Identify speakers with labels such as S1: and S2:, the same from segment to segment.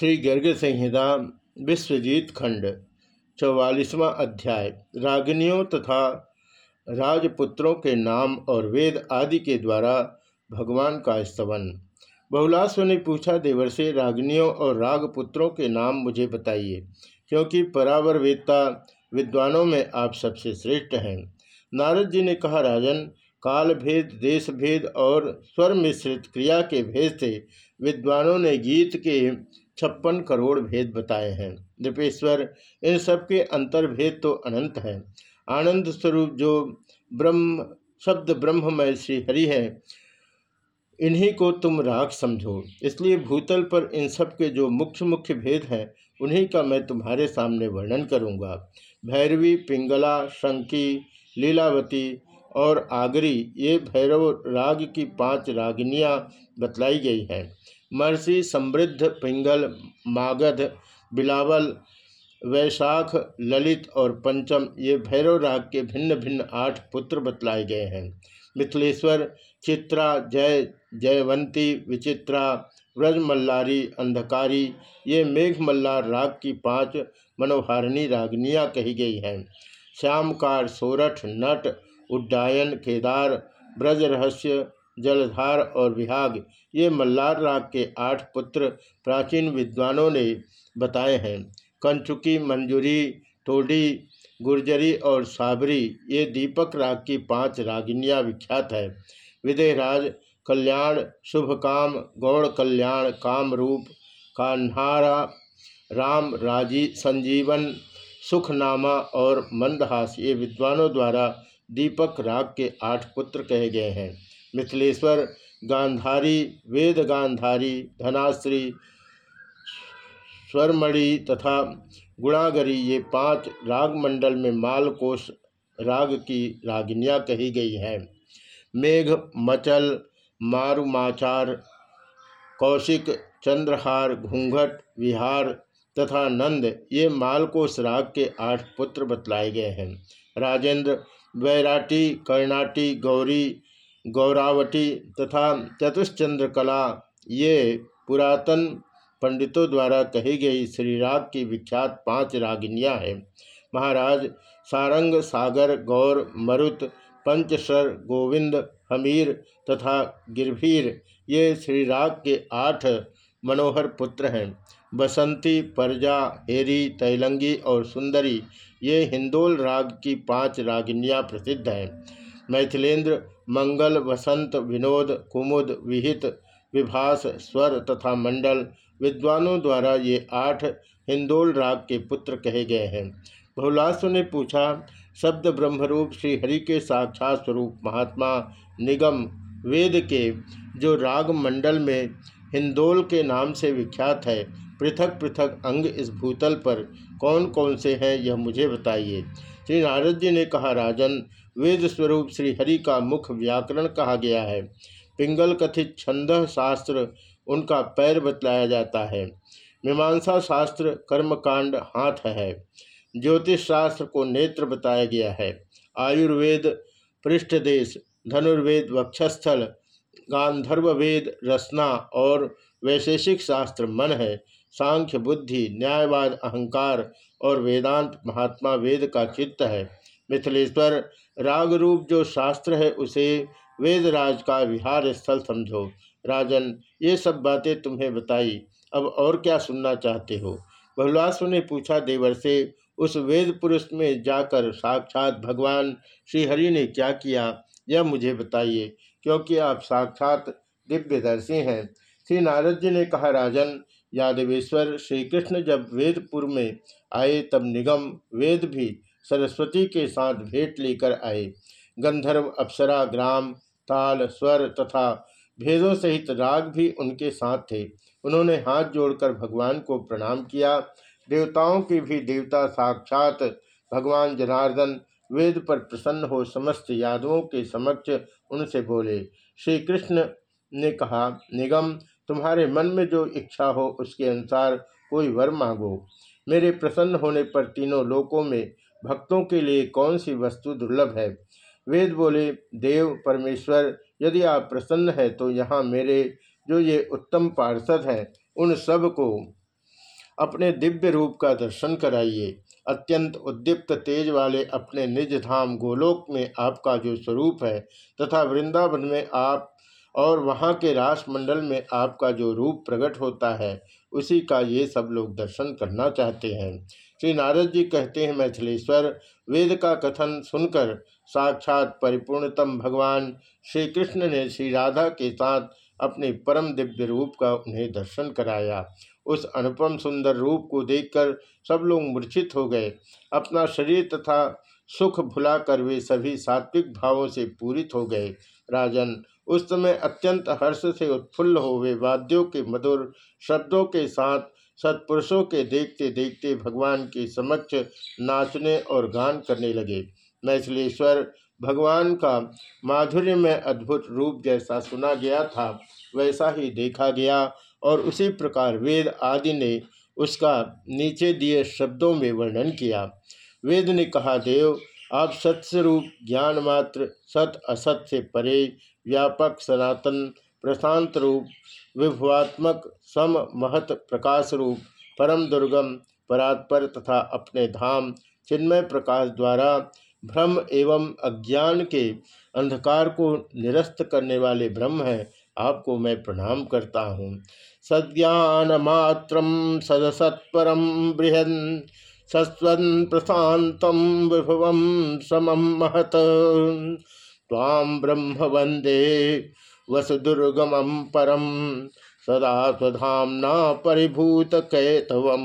S1: श्री गर्ग संहिता विश्वजीत खंड, चौवालीसवां अध्याय। रागिनियों तथा राजपुत्रों के नाम और वेद आदि के द्वारा भगवान का स्तवन। बहुलास्व ने पूछा, देवर से रागिनियों और रागपुत्रों के नाम मुझे बताइए, क्योंकि परावर वेदता विद्वानों में आप सबसे श्रेष्ठ हैं। नारद जी ने कहा, राजन काल भेद देश भेद और स्वर मिश्रित क्रिया के भेद से विद्वानों ने गीत के छप्पन करोड़ भेद बताए हैं। नृपेश्वर इन सबके अंतर्भेद तो अनंत हैं। आनंद स्वरूप जो ब्रह्म, शब्द ब्रह्ममय श्री हरि है, इन्हीं को तुम राग समझो। इसलिए भूतल पर इन सब के जो मुख्य मुख्य भेद हैं, उन्हीं का मैं तुम्हारे सामने वर्णन करूँगा। भैरवी, पिंगला, शंकी, लीलावती और आगरी, ये भैरव राग की पाँच रागिनियाँ बतलाई गई हैं। महर्षि समृद्ध, पिंगल, मागध, बिलावल, वैशाख, ललित और पंचम, ये भैरव राग के भिन्न भिन्न आठ पुत्र बतलाए गए हैं। मिथिलेश्वर, चित्रा, जय, जयवंती, विचित्रा व्रज मल्लारी अंधकारी, ये मेघ मल्लार राग की पाँच मनोहारिणी रागनियाँ कही गई हैं। श्यामकार, सोरठ, नट, उड्डायन, केदार ब्रज रहस्य जलधार और विहाग, ये मल्लार राग के आठ पुत्र प्राचीन विद्वानों ने बताए हैं। कंचुकी, मंजूरी टोडी गुर्जरी और साबरी, ये दीपक राग की पाँच रागिनियाँ विख्यात है। विदेहराज, कल्याण, शुभकाम, गौड़ कल्याण, कामरूप, कान्हारा, राम, राज़ी, संजीवन, सुखनामा और मंदहास, ये विद्वानों द्वारा दीपक राग के आठ पुत्र कहे गए हैं। मिथिलेश्वर गांधारी, वेद गांधारी, धनाश्री, स्वरमणि तथा गुणागरी ये पाँच राग मंडल में मालकोश राग की रागिनियाँ कही गई हैं। मेघ, मचल, मारुमाचार, कौशिक, चंद्रहार, घूंघट, विहार तथा नंद ये मालकोश राग के आठ पुत्र बतलाए गए हैं। राजेंद्र, वैराटी, कर्णाटी, गौरी गौरावटी तथा चतुश्चंद्र कला ये पुरातन पंडितों द्वारा कही गई श्रीराग की विख्यात पाँच रागिनियाँ हैं। महाराज सारंग, सागर, गौर, मरुत, पंचसर, गोविंद, हमीर तथा गिरभीर, ये श्रीराग के आठ मनोहर पुत्र हैं। बसंती, परजा हेरी तैलंगी और सुंदरी, ये हिंदोल राग की पाँच रागिनियाँ प्रसिद्ध हैं। मैथिलेंद्र मंगल, वसंत, विनोद, कुमुद, विहित, विभास, स्वर तथा मंडल विद्वानों द्वारा ये आठ हिंदोल राग के पुत्र कहे गए हैं। बहुलास्व ने पूछा, शब्द ब्रह्मरूप श्री हरि के साक्षात स्वरूप महात्मा निगम वेद के, जो राग मंडल में हिंदोल के नाम से विख्यात है, पृथक पृथक अंग इस भूतल पर कौन कौन से हैं, यह मुझे बताइए। श्री नारद जी ने कहा, राजन वेद स्वरूप श्री हरि का मुख व्याकरण कहा गया है। पिंगल कथित छंद शास्त्र उनका पैर बतलाया जाता है। मीमांसा शास्त्र कर्मकांड हाथ है। ज्योतिष शास्त्र को नेत्र बताया गया है। आयुर्वेद पृष्ठदेश, धनुर्वेद वक्षस्थल, गांधर्ववेद रसना और वैशेषिक शास्त्र मन है। सांख्य बुद्धि, न्यायवाद, अहंकार और वेदांत महात्मा वेद का चित्त है। मिथिलेश्वर राग रूप जो शास्त्र है, उसे वेदराज का विहार स्थल समझो। राजन, ये सब बातें तुम्हें बताई, अब और क्या सुनना चाहते हो? बहुलास्व ने पूछा देवर से, उस वेद पुरुष में जाकर साक्षात भगवान श्रीहरि ने क्या किया? यह मुझे बताइए, क्योंकि आप साक्षात दिव्यदर्शी हैं। श्री नारद जी ने कहा, राजन, यादवेश्वर श्री कृष्ण जब वेदपुर में आए, तब निगम वेद भी सरस्वती के साथ भेंट लेकर आए। गंधर्व, अप्सरा, ग्राम, ताल, स्वर तथा भेदों सहित राग भी उनके साथ थे। उन्होंने हाथ जोड़कर भगवान को प्रणाम किया। देवताओं के भी देवता साक्षात भगवान जनार्दन वेद पर प्रसन्न हो समस्त यादवों के समक्ष उनसे बोले। श्री कृष्ण ने कहा, निगम, तुम्हारे मन में जो इच्छा हो उसके अनुसार कोई वर मांगो। मेरे प्रसन्न होने पर तीनों लोकों में भक्तों के लिए कौन सी वस्तु दुर्लभ है? वेद बोले, देव परमेश्वर, यदि आप प्रसन्न है तो यहाँ मेरे जो ये उत्तम पार्षद हैं, उन सबको अपने दिव्य रूप का दर्शन कराइए। अत्यंत उद्दीप्त तेज वाले अपने निज धाम गोलोक में आपका जो स्वरूप है, तथा वृंदावन में आप और वहाँ के राष्ट्रमंडल में आपका जो रूप प्रकट होता है, उसी का ये सब लोग दर्शन करना चाहते हैं। श्री नारद जी कहते हैं, मैथिलेश्वर, वेद का कथन सुनकर साक्षात परिपूर्णतम भगवान श्री कृष्ण ने श्री राधा के साथ अपने परम दिव्य रूप का उन्हें दर्शन कराया। उस अनुपम सुंदर रूप को देखकर सब लोग मूर्छित हो गए। अपना शरीर तथा सुख भुलाकर वे सभी सात्विक भावों से पूरित हो गए। राजन, उस समय अत्यंत हर्ष से उत्फुल्ल हो वे वाद्यों के मधुर शब्दों के साथ सत्पुरुषों के देखते देखते भगवान के समक्ष नाचने और गान करने लगे। मैथिलेश्वर भगवान का माधुर्य में अद्भुत रूप जैसा सुना गया था, वैसा ही देखा गया और उसी प्रकार वेद आदि ने उसका नीचे दिए शब्दों में वर्णन किया। वेद ने कहा, देव, आप सत्स्वरूप ज्ञान मात्र सत असत से परे, व्यापक सनातन प्रशांत रूप, विभवात्मक, सम महत प्रकाश रूप, परम दुर्गम, परात्पर तथा अपने धाम, चिन्मय प्रकाश द्वारा भ्रम एवं अज्ञान के अंधकार को निरस्त करने वाले ब्रह्म हैं, आपको मैं प्रणाम करता हूँ। सज्ञान मात्र सदसत्परम बृहन सस्वन प्रशात विभव समम महत। ताम ब्रह्म वंदे वसुदुर्गम परम सदा स्वधामना परिभूत कैतवम।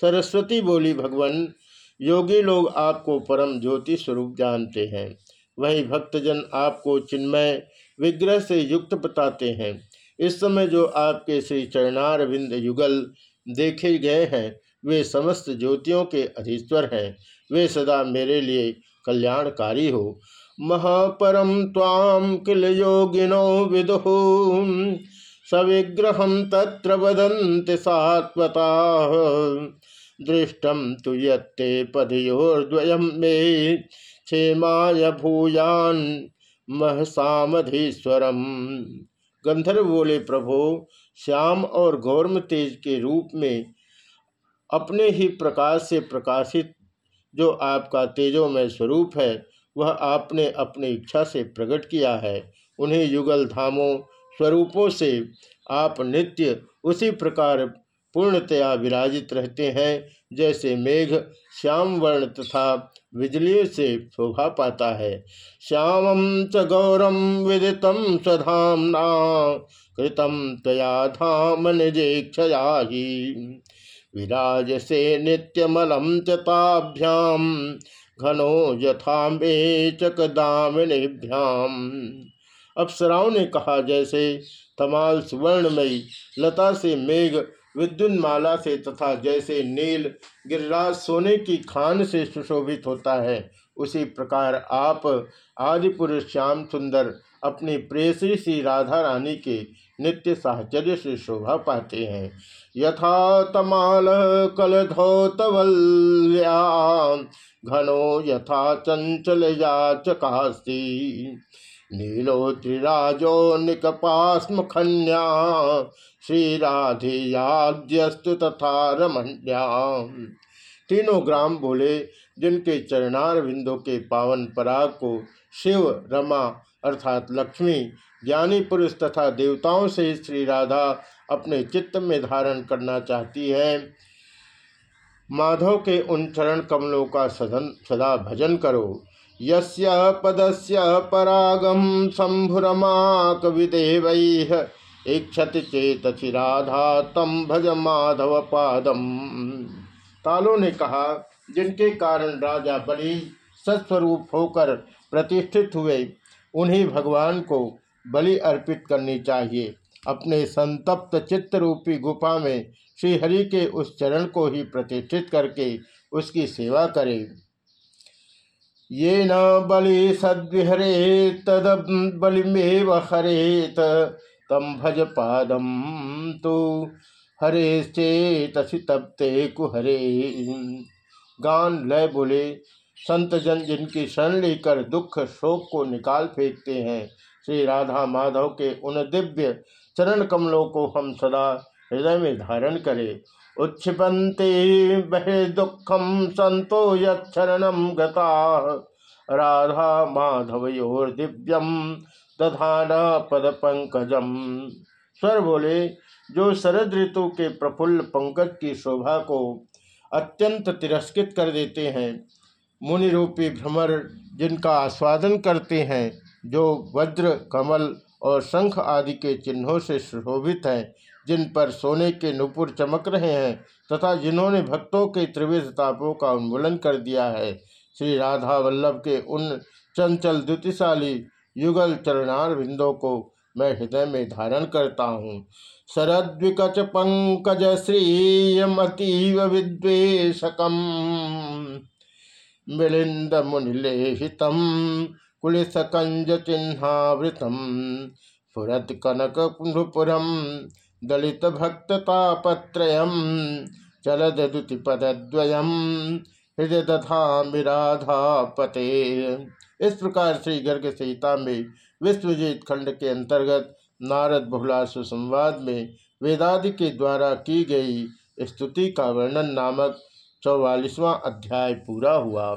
S1: सरस्वती बोली, भगवान, योगी लोग आपको परम ज्योति स्वरूप जानते हैं। वही भक्तजन आपको चिन्मय विग्रह से युक्त बताते हैं। इस समय जो आपके श्री चरणार विंद युगल देखे गए हैं, वे समस्त ज्योतियों के अधीश्वर हैं। वे सदा मेरे लिए कल्याणकारी हो। महापरम ताम किल योगिनो विदु। सविग्रह तत्र वदन्ति सात्वता। दृष्टम तु ये पदयोर्द्वयम मे क्षेमाय भूयान महसामधीश्वरम। गंधर्व बोले प्रभो, श्याम और गौरम तेज के रूप में अपने ही प्रकाश से प्रकाशित जो आपका तेजोमय स्वरूप है वह आपने अपनी इच्छा से प्रकट किया है। उन्हें युगल धामों स्वरूपों से आप नित्य उसी प्रकार पूर्णतया विराजित रहते हैं, जैसे मेघ श्याम वर्ण तथा बिजली से शोभा पाता है। श्यामम च गौरम विदितम स्वधामना कृतम तया धाम निजेक्षया ही विराज से नित्यमलम चाभ्याम घनो यथाम्बे चकदामिनीभ्याम अप्सराओं ने कहा, जैसे तमाल सुवर्णमयी लता से मेघ, विद्युन्माला से तथा जैसे नील गिरिराज सोने की खान से सुशोभित होता है, उसी प्रकार आप आदि पुरुष श्याम सुंदर अपनी प्रेसरी सी राधा रानी के नित्य साहचर्य से शोभा पाते हैं। यथा तमाल कलधौतवल्या, घनो यथा चंचल याचकास्ती नीलोत्रिराजो निकपास्म खन्या श्रीराधियाद्यस्तु तथा रमण्या। तीनों ग्राम बोले, जिनके चरणार बिंदु के पावन पराग को शिव, रमा अर्थात लक्ष्मी, ज्ञानी पुरुष तथा देवताओं से श्री राधा अपने चित्त में धारण करना चाहती है। माधव के उन चरण कमलों का सदन, सदा भजन करो। यस्य पदस्य परागम शंभुरमाक विदेव इच्छति चेतसी राधा तम भज माधव पादम तालों ने कहा, जिनके कारण राजा बलि सत्स्वरूप होकर प्रतिष्ठित हुए। उन्हीं भगवान को बलि अर्पित करनी चाहिए। अपने संतप्त चित्त रूपी गुफा में श्रीहरि के उस चरण को ही प्रतिष्ठित करके उसकी सेवा करें। ये न बलि सद्विहरे तद बलिमेव हरेत तम भज पादम तो हरे चेतसी तप्ते कुहरे। गान लय बोले संत जन जिनकी शरण लेकर दुख शोक को निकाल फेंकते हैं, श्री राधा माधव के उन दिव्य चरण कमलों को हम सदा हृदय में धारण करें। उच्छिपन्ते दुखम संतो यरणम गता। राधा माधवयोर दिव्यम दधान पद पंकजम स्वर बोले, जो शरद ऋतु के प्रफुल्ल पंकज की शोभा को अत्यंत तिरस्कृत कर देते हैं मुनि रूपी भ्रमर जिनका आस्वादन करते हैं, जो वज्र, कमल और शंख आदि के चिन्हों से शोभित हैं, जिन पर सोने के नुपुर चमक रहे हैं तथा जिन्होंने भक्तों के त्रिविध तापों का उन्मूलन कर दिया है। श्री राधा वल्लभ के उन चंचल द्युतिशाली युगल चरणार बिंदों को मैं हृदय में धारण करता हूँ। शरद्विकच पंकज श्रीयमतीव विद्वेशकम मिलिंद मुनिलेहितम कुलिसकंज चिन्हावृतम फुरत कनक नुपुरम दलित भक्ततापत्रयम चलद दुतिपदद्वयम हृदय दधा मिराधा पते इस प्रकार श्री गर्ग संहिता में विश्वजीत खंड के अंतर्गत नारद बहुलासु संवाद में वेदादि के द्वारा की गई स्तुति का वर्णन नामक चौवालीसवां अध्याय पूरा हुआ।